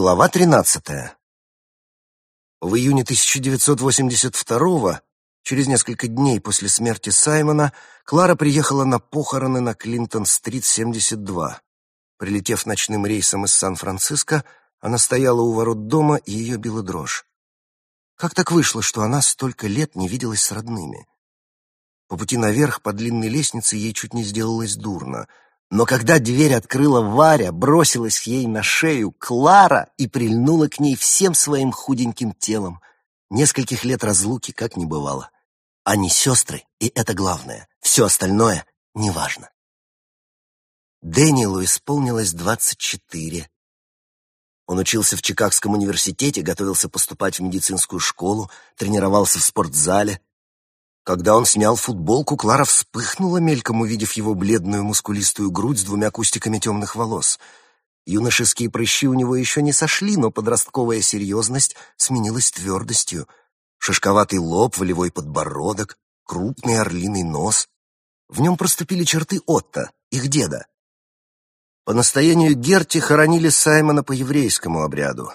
Глава 13. В июне 1982 через несколько дней после смерти Саймона, Клара приехала на похороны на Клинтон-стрит, 72. Прилетев ночным рейсом из Сан-Франциско, она стояла у ворот дома, и ее била дрожь. Как так вышло, что она столько лет не виделась с родными? По пути наверх по длинной лестнице ей чуть не сделалось дурно — но когда дверь открыла Варя, бросилась ей на шею Клара и прильнула к ней всем своим худеньким телом. Нескольких лет разлуки как не бывало. Они сестры, и это главное. Все остальное неважно. Дэниелу исполнилось двадцать четыре. Он учился в Чикагском университете, готовился поступать в медицинскую школу, тренировался в спортзале, когда он снял футболку, Клара вспыхнула, мельком увидев его бледную мускулистую грудь с двумя кустиками темных волос. Юношеские прыщи у него еще не сошли, но подростковая серьезность сменилась твердостью. Шишковатый лоб, волевой подбородок, крупный орлиный нос. В нем проступили черты Отто, их деда. По настоянию Герти хоронили Саймона по еврейскому обряду.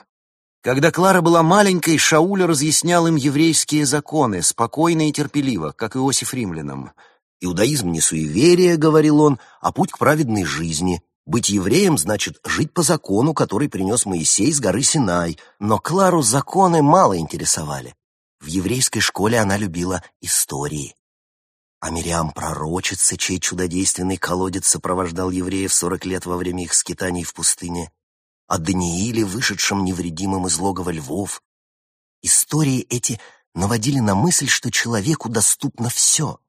Когда Клара была маленькой, Шауль разъяснял им еврейские законы, спокойно и терпеливо, как Иосиф римлянам. «Иудаизм не суеверие», — говорил он, — «а путь к праведной жизни. Быть евреем значит жить по закону, который принес Моисей с горы Синай». Но Клару законы мало интересовали. В еврейской школе она любила истории. А Мириам пророчица, чей чудодейственный колодец сопровождал евреев сорок лет во время их скитаний в пустыне о Данииле, вышедшем невредимым из логова львов. Истории эти наводили на мысль, что человеку доступно все.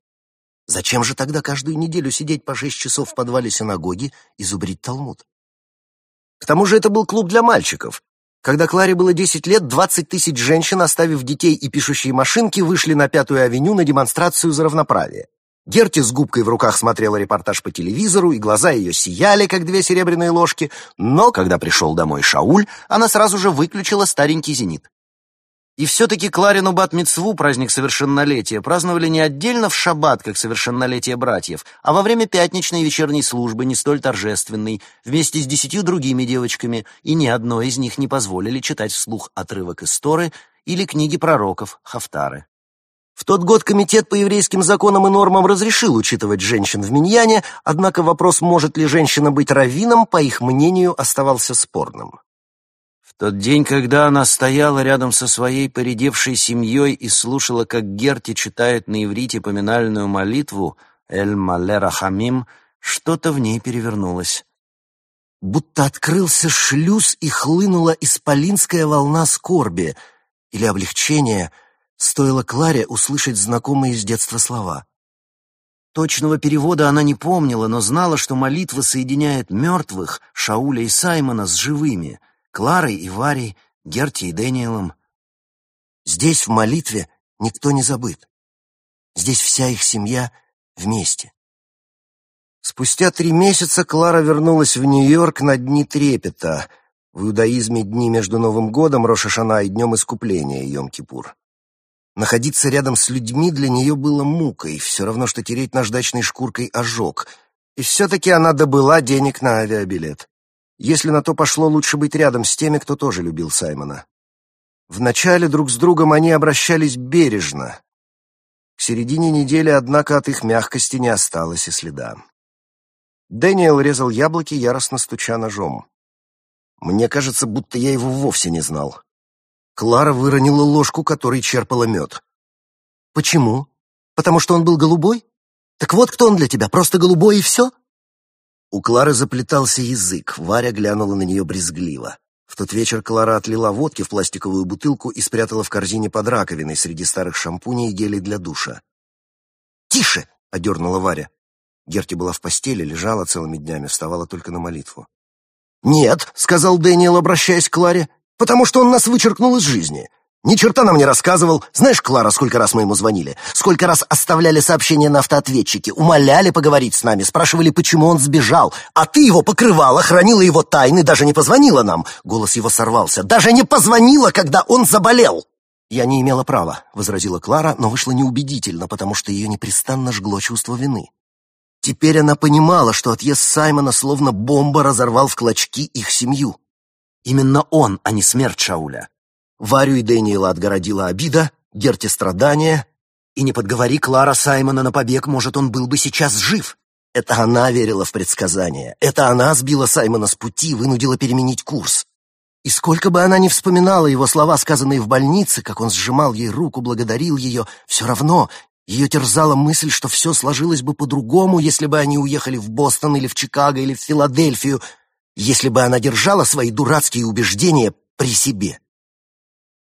Зачем же тогда каждую неделю сидеть по шесть часов в подвале синагоги и зубрить Талмуд? К тому же это был клуб для мальчиков. Когда Кларе было десять лет, двадцать тысяч женщин, оставив детей и пишущие машинки, вышли на Пятую авеню на демонстрацию за равноправие. Герти с губкой в руках смотрела репортаж по телевизору, и глаза ее сияли, как две серебряные ложки, но, когда пришел домой Шауль, она сразу же выключила старенький зенит. И все-таки Кларину бат-мицву, праздник совершеннолетия, праздновали не отдельно в шаббат, как совершеннолетие братьев, а во время пятничной вечерней службы, не столь торжественной, вместе с десятью другими девочками, и ни одной из них не позволили читать вслух отрывок из Торы или книги пророков, Хафтары. В тот год комитет по еврейским законам и нормам разрешил учитывать женщин в миньяне, однако вопрос, может ли женщина быть раввином, по их мнению, оставался спорным. В тот день, когда она стояла рядом со своей поредевшей семьей и слушала, как Герти читает на иврите поминальную молитву «Эль Малера Хамим», что-то в ней перевернулось. Будто открылся шлюз и хлынула исполинская волна скорби или облегчения — Стоило Кларе услышать знакомые с детства слова. Точного перевода она не помнила, но знала, что молитва соединяет мертвых, Шауля и Саймона, с живыми, Кларой и Варей, Герти и Дэниелом. Здесь, в молитве, никто не забыт. Здесь вся их семья вместе. Спустя три месяца Клара вернулась в Нью-Йорк на дни трепета. В иудаизме дни между Новым годом, Рошашана и Днем Искупления, Йом-Кипур. Находиться рядом с людьми для нее было мукой, все равно, что тереть наждачной шкуркой ожог. И все-таки она добыла денег на авиабилет. Если на то пошло, лучше быть рядом с теми, кто тоже любил Саймона. Вначале друг с другом они обращались бережно. К середине недели, однако, от их мягкости не осталось и следа. Дэниел резал яблоки, яростно стуча ножом. Мне кажется, будто я его вовсе не знал. Клара выронила ложку, которой черпала мед. «Почему? Потому что он был голубой? Так вот кто он для тебя, просто голубой и все?» У Клары заплетался язык, Варя глянула на нее брезгливо. В тот вечер Клара отлила водки в пластиковую бутылку и спрятала в корзине под раковиной среди старых шампуней и гелей для душа. «Тише!» — одернула Варя. Герти была в постели, лежала целыми днями, вставала только на молитву. «Нет», — сказал Дэниел, обращаясь к Кларе, Потому что он нас вычеркнул из жизни. Ни черта нам не рассказывал. Знаешь, Клара, сколько раз мы ему звонили? Сколько раз оставляли сообщения на автоответчике, умоляли поговорить с нами, спрашивали, почему он сбежал. А ты его покрывала, хранила его тайны, даже не позвонила нам. Голос его сорвался. Даже не позвонила, когда он заболел. «Я не имела права», — возразила Клара, но вышло неубедительно, потому что ее непрестанно жгло чувство вины. Теперь она понимала, что отъезд Саймона словно бомба разорвал в клочки их семью. Именно он, а не смерть Шауля. Варю и Дэниела отгородила обида, Герти страдания. И не подговори Клара Саймона на побег, может, он был бы сейчас жив. Это она верила в предсказания. Это она сбила Саймона с пути, вынудила переменить курс. И сколько бы она ни вспоминала его слова, сказанные в больнице, как он сжимал ей руку, благодарил ее, все равно ее терзала мысль, что все сложилось бы по-другому, если бы они уехали в Бостон или в Чикаго или в Филадельфию, если бы она держала свои дурацкие убеждения при себе.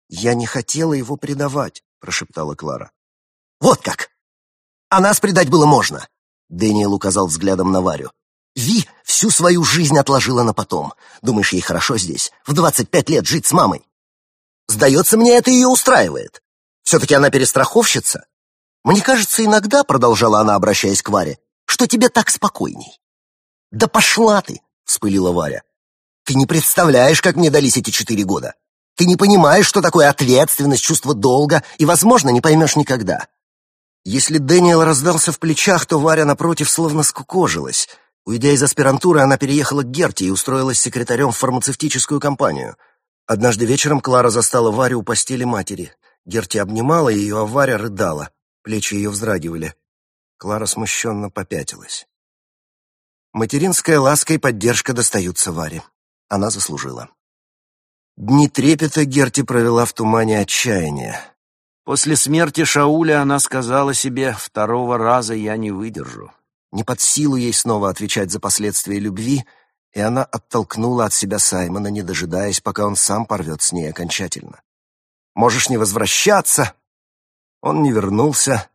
«Я не хотела его предавать», — прошептала Клара. «Вот как! А нас предать было можно!» Дэниел указал взглядом на Варю. Ви всю свою жизнь отложила на потом. Думаешь, ей хорошо здесь, в двадцать пять лет жить с мамой? Сдается мне, это ее устраивает. Все-таки она перестраховщица. Мне кажется, иногда, — продолжала она, обращаясь к Варе, — что тебе так спокойней. Да пошла ты, — вспылила Варя. Ты не представляешь, как мне дались эти четыре года. Ты не понимаешь, что такое ответственность, чувство долга, и, возможно, не поймешь никогда. Если Дэниел раздался в плечах, то Варя, напротив, словно скукожилась. Уйдя из аспирантуры, она переехала к Герте и устроилась секретарем в фармацевтическую компанию. Однажды вечером Клара застала Варю у постели матери. Герти обнимала ее, а Варя рыдала. Плечи ее вздрагивали. Клара смущенно попятилась. Материнская ласка и поддержка достаются Варе. Она заслужила. Дни трепета Герти провела в тумане отчаяния. После смерти Шауля она сказала себе, второго раза я не выдержу. Не под силу ей снова отвечать за последствия любви, и она оттолкнула от себя Саймона, не дожидаясь, пока он сам порвет с ней окончательно. «Можешь не возвращаться!» Он не вернулся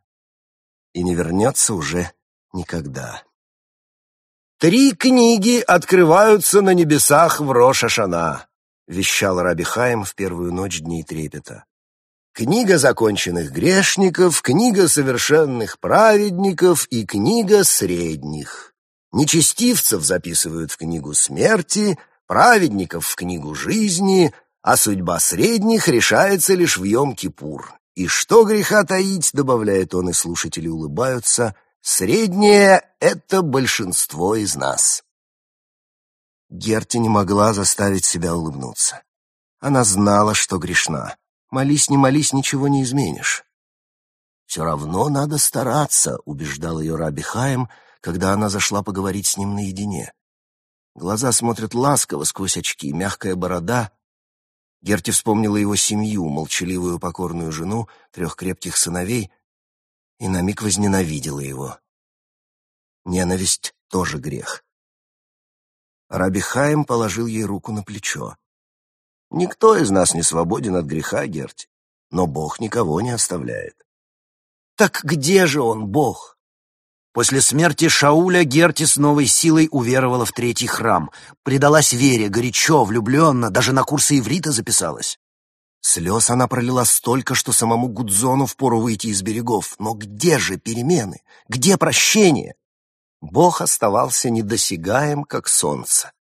и не вернется уже никогда. «Три книги открываются на небесах в Роша-Шана», — вещал Раби Хаим в первую ночь дней трепета. «Книга законченных грешников, книга совершенных праведников и книга средних. Нечестивцев записывают в книгу смерти, праведников в книгу жизни, а судьба средних решается лишь в Йом-Кипур. И что греха таить, добавляет он, и слушатели улыбаются, среднее — это большинство из нас». Герти не могла заставить себя улыбнуться. Она знала, что грешна. Молись, не молись, ничего не изменишь. «Все равно надо стараться», — убеждал ее Раби Хаим, когда она зашла поговорить с ним наедине. Глаза смотрят ласково сквозь очки, мягкая борода. Герти вспомнила его семью, молчаливую покорную жену, трех крепких сыновей, и на миг возненавидела его. Ненависть — тоже грех. Раби Хаим положил ей руку на плечо. «Никто из нас не свободен от греха, Герти, но Бог никого не оставляет». «Так где же он, Бог?» После смерти Шауля Герти с новой силой уверовала в третий храм, предалась вере, горячо, влюбленно, даже на курсы иврита записалась. Слез она пролила столько, что самому Гудзону впору выйти из берегов. Но где же перемены? Где прощение? Бог оставался недосягаем, как солнце.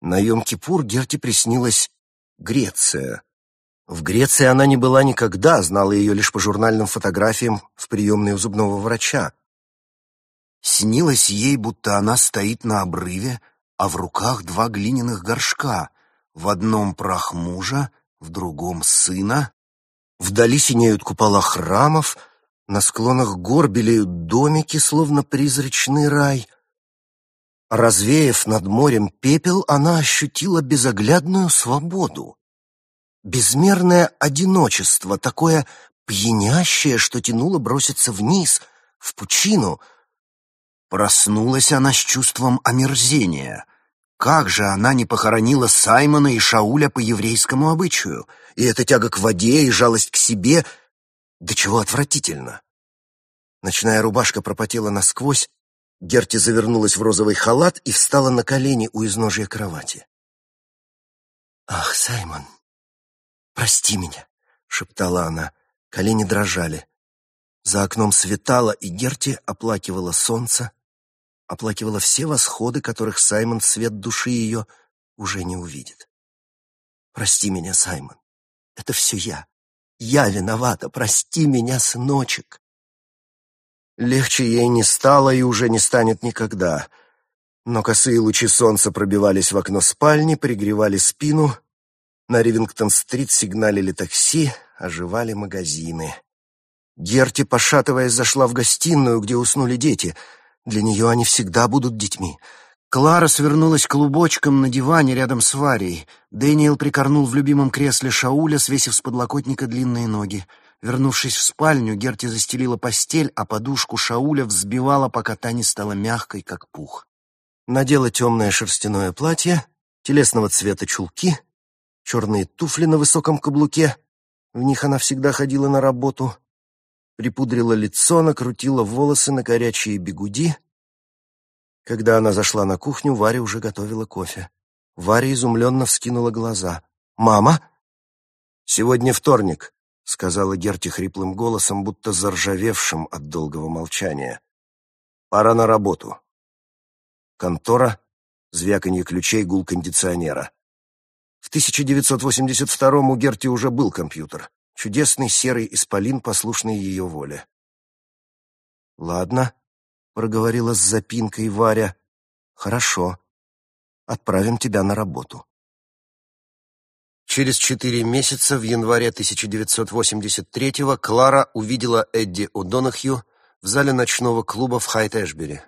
На Йом-Кипур Герте приснилась Греция. В Греции она не была никогда, знала ее лишь по журнальным фотографиям в приемной у зубного врача. Снилось ей, будто она стоит на обрыве, а в руках два глиняных горшка. В одном прах мужа, в другом сына. Вдали синеют купола храмов — на склонах гор белеют домики, словно призрачный рай. Развеяв над морем пепел, она ощутила безоглядную свободу. Безмерное одиночество, такое пьянящее, что тянуло броситься вниз, в пучину. Проснулась она с чувством омерзения. Как же она не похоронила Саймона и Шауля по еврейскому обычаю? И эта тяга к воде, и жалость к себе — да чего отвратительно! Ночная рубашка пропотела насквозь, Герти завернулась в розовый халат и встала на колени у изножья кровати. «Ах, Саймон, прости меня!» — шептала она. Колени дрожали. За окном светало, и Герти оплакивала солнце, оплакивала все восходы, которых Саймон свет души ее уже не увидит. «Прости меня, Саймон, это все я. Я виновата, прости меня, сыночек. Легче ей не стало и уже не станет никогда. Но косые лучи солнца пробивались в окно спальни, пригревали спину. На Ривингтон-стрит сигналили такси, оживали магазины. Герти, пошатываясь, зашла в гостиную, где уснули дети. Для нее они всегда будут детьми. Клара свернулась клубочком на диване рядом с Варей. Дэниел прикорнул в любимом кресле Шауля, свесив с подлокотника длинные ноги. Вернувшись в спальню, Герти застелила постель, а подушку Шауля взбивала, пока та не стала мягкой, как пух. Надела темное шерстяное платье, телесного цвета чулки, черные туфли на высоком каблуке. В них она всегда ходила на работу. Припудрила лицо, накрутила волосы на горячие бегуди — когда она зашла на кухню, Варя уже готовила кофе. Варя изумленно вскинула глаза. «Мама?» «Сегодня вторник», — сказала Герти хриплым голосом, будто заржавевшим от долгого молчания. «Пора на работу». Контора, звяканье ключей, гул кондиционера. В 1982-м у Герти уже был компьютер. Чудесный серый исполин, послушный ее воле. «Ладно», проговорила с запинкой Варя. Хорошо. Отправим тебя на работу. Через четыре месяца, в январе 1983-го, Клара увидела Эдди О'Донахью в зале ночного клуба в Хайт-Эшбери.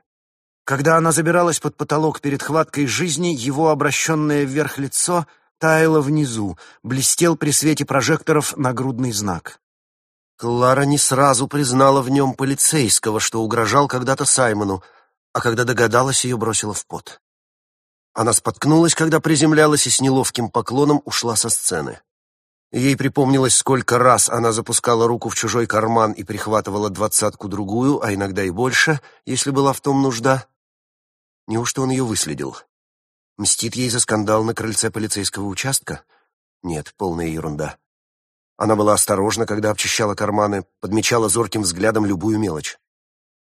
Когда она забиралась под потолок перед хваткой жизни, его обращенное вверх лицо таяло внизу, блестел при свете прожекторов нагрудный знак. Клара не сразу признала в нем полицейского, что угрожал когда-то Саймону, а когда догадалась, ее бросила в пот. Она споткнулась, когда приземлялась и с неловким поклоном ушла со сцены. Ей припомнилось, сколько раз она запускала руку в чужой карман и прихватывала двадцатку-другую, а иногда и больше, если была в том нужда. Неужто он ее выследил? Мстит ей за скандал на крыльце полицейского участка? Нет, полная ерунда. Она была осторожна, когда обчищала карманы, подмечала зорким взглядом любую мелочь.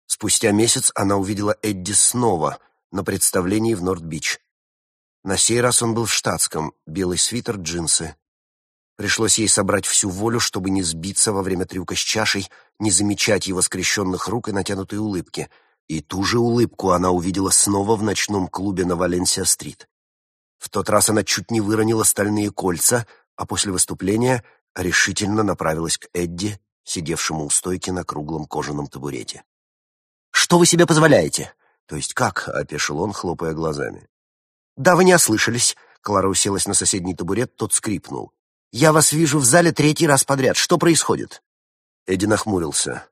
Спустя месяц она увидела Эдди снова на представлении в Норд-Бич. На сей раз он был в штатском, белый свитер, джинсы. Пришлось ей собрать всю волю, чтобы не сбиться во время трюка с чашей, не замечать его скрещенных рук и натянутой улыбки. И ту же улыбку она увидела снова в ночном клубе на Валенсия-стрит. В тот раз она чуть не выронила стальные кольца, а после выступления решительно направилась к Эдди, сидевшему у стойки на круглом кожаном табурете. «Что вы себе позволяете?» «То есть как?» — опешил он, хлопая глазами. «Да, вы не ослышались». Клара уселась на соседний табурет, тот скрипнул. «Я вас вижу в зале третий раз подряд. Что происходит?» Эдди нахмурился.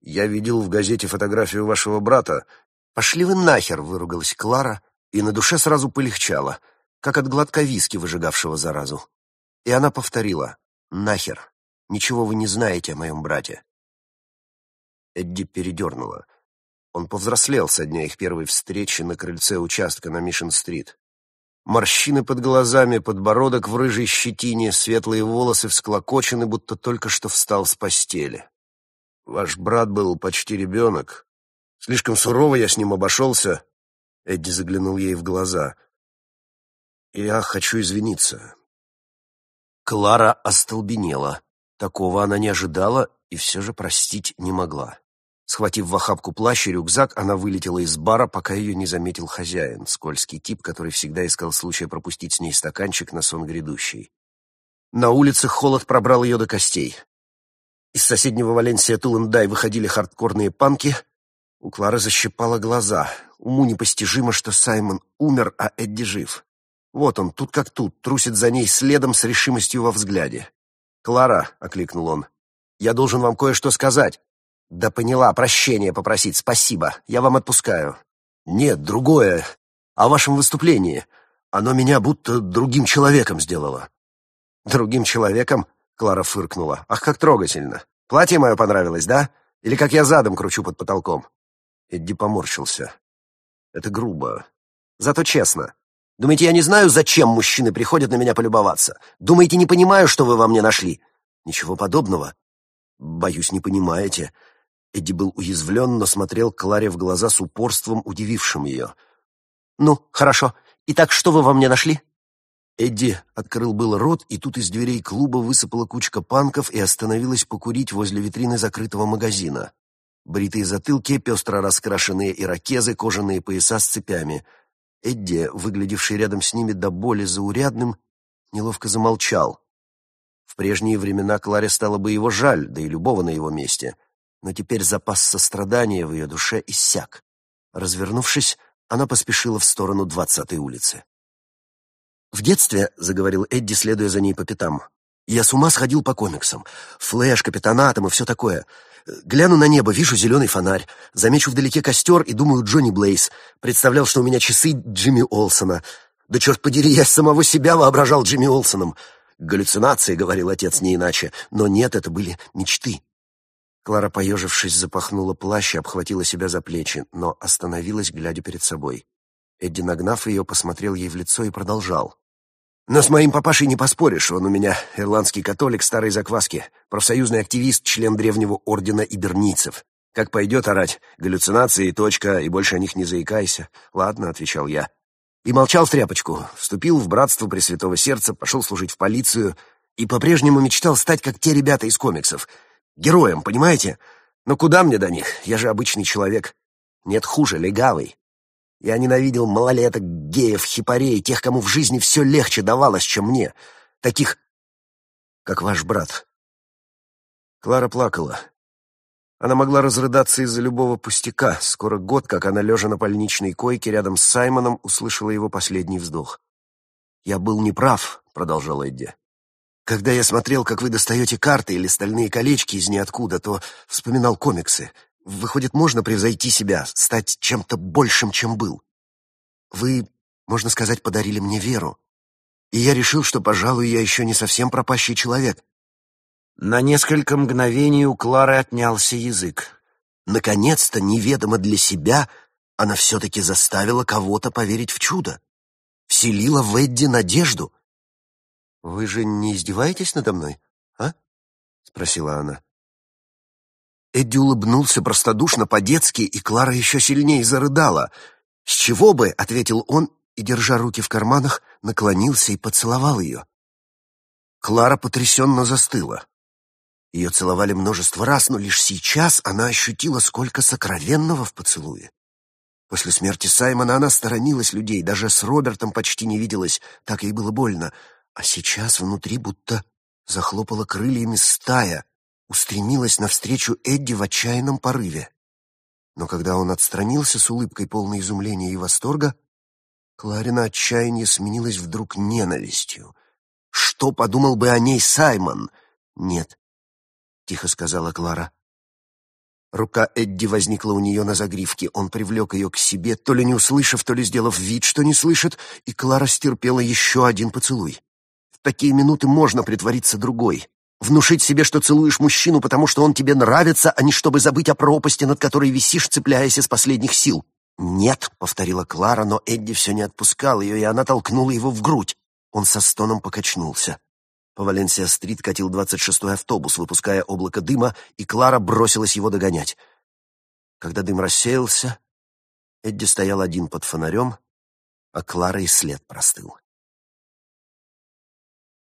«Я видел в газете фотографию вашего брата». «Пошли вы нахер!» — выругалась Клара, и на душе сразу полегчало, как от глотка виски, выжигавшего заразу. И она повторила Нахер. Ничего вы не знаете о моем брате. Эдди передернула. Он повзрослел со дня их первой встречи на крыльце участка на Мишен-стрит. Морщины под глазами, подбородок в рыжей щетине, светлые волосы всклокочены, будто только что встал с постели. «Ваш брат был почти ребенок. Слишком сурово я с ним обошелся». Эдди заглянул ей в глаза. «Я хочу извиниться. Клара остолбенела. Такого она не ожидала и все же простить не могла. Схватив в охапку плащ и рюкзак, она вылетела из бара, пока ее не заметил хозяин, скользкий тип, который всегда искал случая пропустить с ней стаканчик на сон грядущий. На улице холод пробрал ее до костей. Из соседнего Валенсия Тулендай выходили хардкорные панки. У Клары защипало глаза. Уму непостижимо, что Саймон умер, а Эдди жив. Вот он, тут как тут, трусит за ней следом с решимостью во взгляде. «Клара», — окликнул он, — «я должен вам кое-что сказать». «Да поняла, прощения попросить, спасибо, я вам отпускаю». «Нет, другое. О вашем выступлении. Оно меня будто другим человеком сделало». «Другим человеком?» — Клара фыркнула. «Ах, как трогательно. Платье мое понравилось, да? Или как я задом кручу под потолком?» Эдди поморщился. «Это грубо. Зато честно. Думаете, я не знаю, зачем мужчины приходят на меня полюбоваться? Думаете, не понимаю, что вы во мне нашли? Ничего подобного. Боюсь, не понимаете. Эдди был уязвлен, но смотрел Кларе в глаза с упорством, удивившим ее. «Ну, хорошо. Итак, что вы во мне нашли?» Эдди открыл было рот, и тут из дверей клуба высыпала кучка панков и остановилась покурить возле витрины закрытого магазина. Бритые затылки, пестро раскрашенные ирокезы, кожаные пояса с цепями — Эдди, выглядевший рядом с ними до боли заурядным, неловко замолчал. В прежние времена Кларе стало бы его жаль, да и любого на его месте. Но теперь запас сострадания в ее душе иссяк. Развернувшись, она поспешила в сторону двадцатой улицы. «В детстве», — заговорил Эдди, следуя за ней по пятам, — «я с ума сходил по комиксам. Флэш, Капитан Атом и все такое. Гляну на небо, вижу зеленый фонарь. Замечу вдалеке костер и думаю Джонни Блейз. Представлял, что у меня часы Джимми Олсона. Да черт подери, я самого себя воображал Джимми Олсоном. Галлюцинации, говорил отец, не иначе. Но нет, это были мечты. Клара, поежившись, запахнула плащ и обхватила себя за плечи, но остановилась, глядя перед собой. Эдди, нагнав ее, посмотрел ей в лицо и продолжал. Но с моим папашей не поспоришь, он у меня ирландский католик старой закваски, профсоюзный активист, член древнего ордена иберницев. Как пойдет орать, галлюцинации и точка, и больше о них не заикайся. Ладно, — отвечал я. И молчал в тряпочку, вступил в братство Пресвятого Сердца, пошел служить в полицию и по-прежнему мечтал стать как те ребята из комиксов. Героем, понимаете? Но куда мне до них? Я же обычный человек. Нет хуже, легавый. Я ненавидел малолеток, геев, хипарей, тех, кому в жизни все легче давалось, чем мне. Таких, как ваш брат. Клара плакала. Она могла разрыдаться из-за любого пустяка. Скоро год, как она, лежа на больничной койке рядом с Саймоном, услышала его последний вздох. «Я был неправ», — продолжал Эдди. «Когда я смотрел, как вы достаете карты или стальные колечки из ниоткуда, то вспоминал комиксы. Выходит, можно превзойти себя, стать чем-то большим, чем был. Вы, можно сказать, подарили мне веру. И я решил, что, пожалуй, я еще не совсем пропащий человек. На несколько мгновений у Клары отнялся язык. Наконец-то, неведомо для себя, она все-таки заставила кого-то поверить в чудо. Вселила в Эдди надежду. «Вы же не издеваетесь надо мной, а?» — спросила она. Эдди улыбнулся простодушно по-детски, и Клара еще сильнее зарыдала. «С чего бы?» — ответил он, и, держа руки в карманах, наклонился и поцеловал ее. Клара потрясенно застыла. Ее целовали множество раз, но лишь сейчас она ощутила, сколько сокровенного в поцелуе. После смерти Саймона она сторонилась людей, даже с Робертом почти не виделась, так ей было больно. А сейчас внутри будто захлопала крыльями стая, устремилась навстречу Эдди в отчаянном порыве. Но когда он отстранился с улыбкой полной изумления и восторга, Кларина отчаяние сменилось вдруг ненавистью. «Что подумал бы о ней Саймон?» «Нет», — тихо сказала Клара. Рука Эдди возникла у нее на загривке. Он привлек ее к себе, то ли не услышав, то ли сделав вид, что не слышит, и Клара стерпела еще один поцелуй. В такие минуты можно притвориться другой. Внушить себе, что целуешь мужчину, потому что он тебе нравится, а не чтобы забыть о пропасти, над которой висишь, цепляясь из последних сил. «Нет», — повторила Клара, но Эдди все не отпускал ее, и она толкнула его в грудь. Он со стоном покачнулся. По Валенсия-стрит катил двадцать шестой автобус, выпуская облако дыма, и Клара бросилась его догонять. Когда дым рассеялся, Эдди стоял один под фонарем, а Клара и след простыл.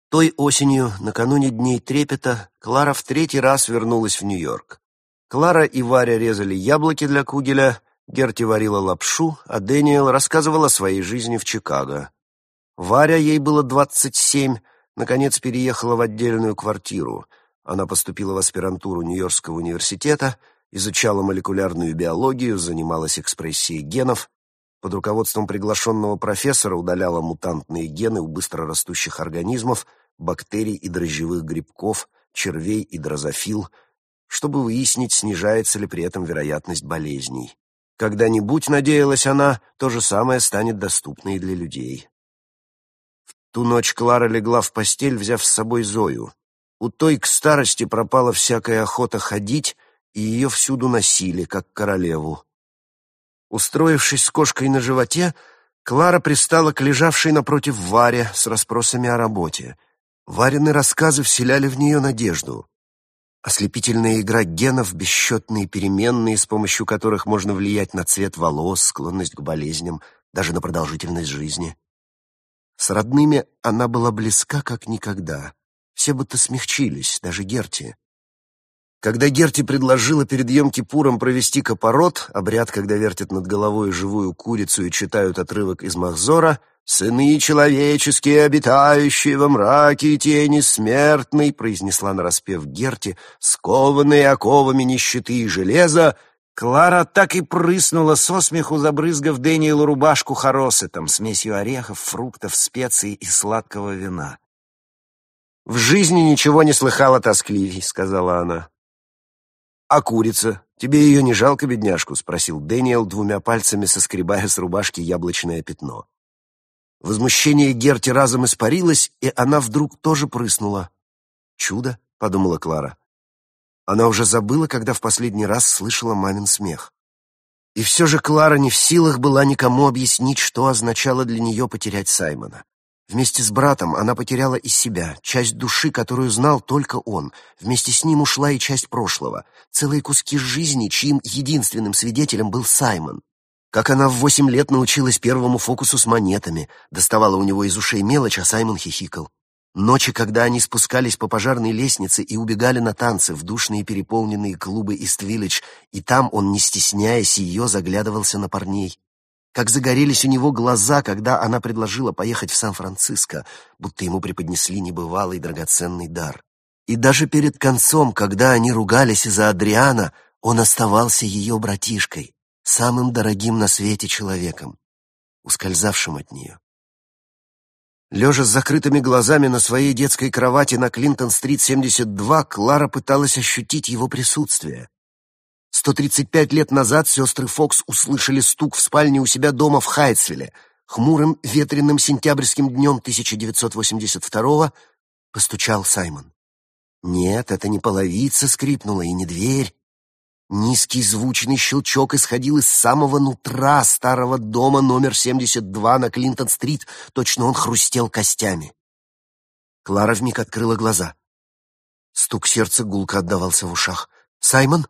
Той осенью, накануне Дней Трепета, Клара в третий раз вернулась в Нью-Йорк. Клара и Варя резали яблоки для кугеля, Герти варила лапшу, а Дэниел рассказывал о своей жизни в Чикаго. Варя, ей было двадцать семь, наконец переехала в отдельную квартиру. Она поступила в аспирантуру Нью-Йоркского университета, изучала молекулярную биологию, занималась экспрессией генов, под руководством приглашенного профессора удаляла мутантные гены у быстрорастущих организмов, бактерий и дрожжевых грибков, червей и дрозофил, чтобы выяснить, снижается ли при этом вероятность болезней. Когда-нибудь, надеялась она, то же самое станет доступно и для людей. В ту ночь Клара легла в постель, взяв с собой Зою. У той к старости пропала всякая охота ходить, и ее всюду носили, как королеву. Устроившись с кошкой на животе, Клара пристала к лежавшей напротив Варе с расспросами о работе. Варины рассказы вселяли в нее надежду. Ослепительная игра генов, бесчетные переменные, с помощью которых можно влиять на цвет волос, склонность к болезням, даже на продолжительность жизни. С родными она была близка как никогда. Все будто смягчились, даже Герти. Когда Герти предложила перед Йом-Кипуром провести копорот, обряд, когда вертят над головой живую курицу и читают отрывок из Махзора, «Сыны человеческие, обитающие во мраке и тени смертной», произнесла нараспев Герти, «скованные оковами нищеты и железа», Клара так и прыснула со смеху, забрызгав Дэниелу рубашку хоросетом, смесью орехов, фруктов, специй и сладкого вина. «В жизни ничего не слыхала тоскливей», — сказала она. «А курица? Тебе ее не жалко, бедняжку?» — спросил Дэниел, двумя пальцами соскребая с рубашки яблочное пятно. Возмущение Герти разом испарилось, и она вдруг тоже прыснула. «Чудо», — подумала Клара. Она уже забыла, когда в последний раз слышала мамин смех. И все же Клара не в силах была никому объяснить, что означало для нее потерять Саймона. Вместе с братом она потеряла и себя, часть души, которую знал только он. Вместе с ним ушла и часть прошлого, целые куски жизни, чьим единственным свидетелем был Саймон. Как она в восемь лет научилась первому фокусу с монетами, доставала у него из ушей мелочь, а Саймон хихикал. Ночи, когда они спускались по пожарной лестнице и убегали на танцы в душные переполненные клубы Ист-Виллидж, и там он, не стесняясь ее, заглядывался на парней как загорелись у него глаза, когда она предложила поехать в Сан-Франциско, будто ему преподнесли небывалый драгоценный дар. И даже перед концом, когда они ругались из-за Адриана, он оставался ее братишкой, самым дорогим на свете человеком, ускользавшим от нее. Лежа с закрытыми глазами на своей детской кровати на Клинтон-стрит 72, Клара пыталась ощутить его присутствие. 135 лет назад сестры Фокс услышали стук в спальне у себя дома в Хайтсвилле. Хмурым ветреным сентябрьским днем 1982-го постучал Саймон. Нет, это не половица скрипнула и не дверь. Низкий звучный щелчок исходил из самого нутра старого дома номер 72 на Клинтон-стрит, точно он хрустел костями. Клара вмиг открыла глаза. Стук сердца гулко отдавался в ушах. «Саймон?»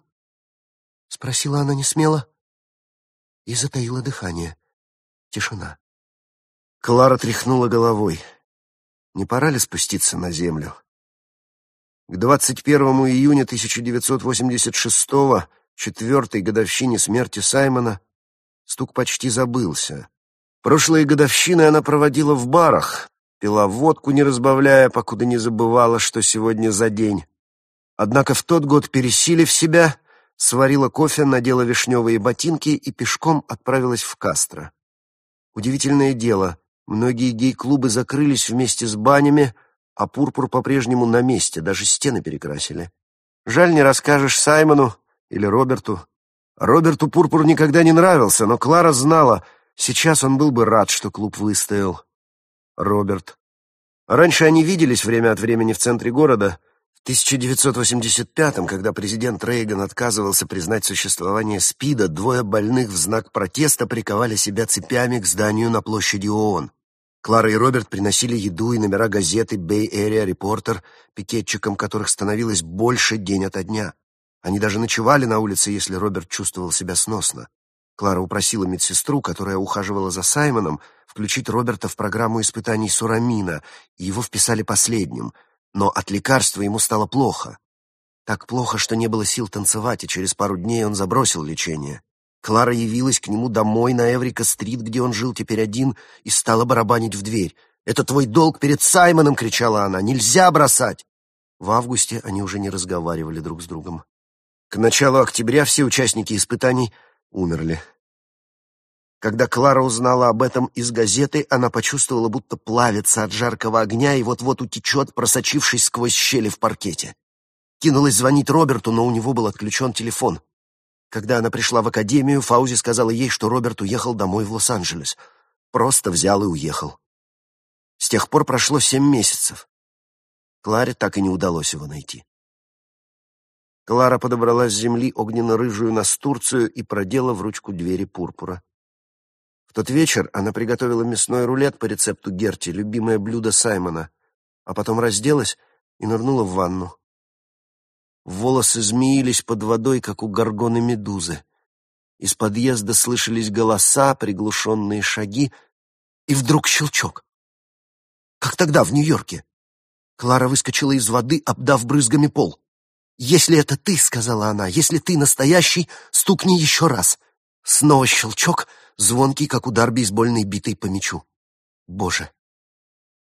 — спросила она несмело и затаила дыхание. Тишина. Клара тряхнула головой. Не пора ли спуститься на землю? К 21 июня 1986-го, четвертой годовщине смерти Саймона, стук почти забылся. Прошлые годовщины она проводила в барах, пила водку, не разбавляя, покуда не забывала, что сегодня за день. Однако в тот год, пересилив себя, сварила кофе, надела вишневые ботинки и пешком отправилась в Кастро. Удивительное дело, многие гей-клубы закрылись вместе с банями, а пурпур по-прежнему на месте, даже стены перекрасили. Жаль, не расскажешь Саймону или Роберту. Роберту пурпур никогда не нравился, но Клара знала, сейчас он был бы рад, что клуб выстоял. Роберт. Раньше они виделись время от времени в центре города, 1985-м, когда президент Рейган отказывался признать существование СПИДа, двое больных в знак протеста приковали себя цепями к зданию на площади ООН. Клара и Роберт приносили еду и номера газеты Bay Area Reporter, пикетчикам которых становилось больше день ото дня. Они даже ночевали на улице, если Роберт чувствовал себя сносно. Клара упросила медсестру, которая ухаживала за Саймоном, включить Роберта в программу испытаний Сурамина, и его вписали последним — но от лекарства ему стало плохо. Так плохо, что не было сил танцевать, и через пару дней он забросил лечение. Клара явилась к нему домой на Эврика-стрит, где он жил теперь один, и стала барабанить в дверь. «Это твой долг перед Саймоном!» — кричала она. «Нельзя бросать!» В августе они уже не разговаривали друг с другом. К началу октября все участники испытаний умерли. Когда Клара узнала об этом из газеты, она почувствовала, будто плавится от жаркого огня и вот-вот утечет, просочившись сквозь щели в паркете. Кинулась звонить Роберту, но у него был отключен телефон. Когда она пришла в академию, Фаузи сказала ей, что Роберт уехал домой в Лос-Анджелес. Просто взял и уехал. С тех пор прошло семь месяцев. Кларе так и не удалось его найти. Клара подобрала с земли огненно-рыжую настурцию и продела в ручку двери пурпура тот вечер она приготовила мясной рулет по рецепту Герти, любимое блюдо Саймона, а потом разделась и нырнула в ванну. Волосы змеились под водой, как у горгоны медузы. Из подъезда слышались голоса, приглушенные шаги, и вдруг щелчок. Как тогда, в Нью-Йорке. Клара выскочила из воды, обдав брызгами пол. «Если это ты, — сказала она, — если ты настоящий, стукни еще раз». Снова щелчок, звонкий, как удар бейсбольной битой по мячу. Боже!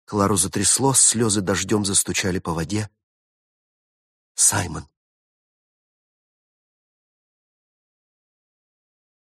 Клару затрясло, слезы дождем застучали по воде. Саймон.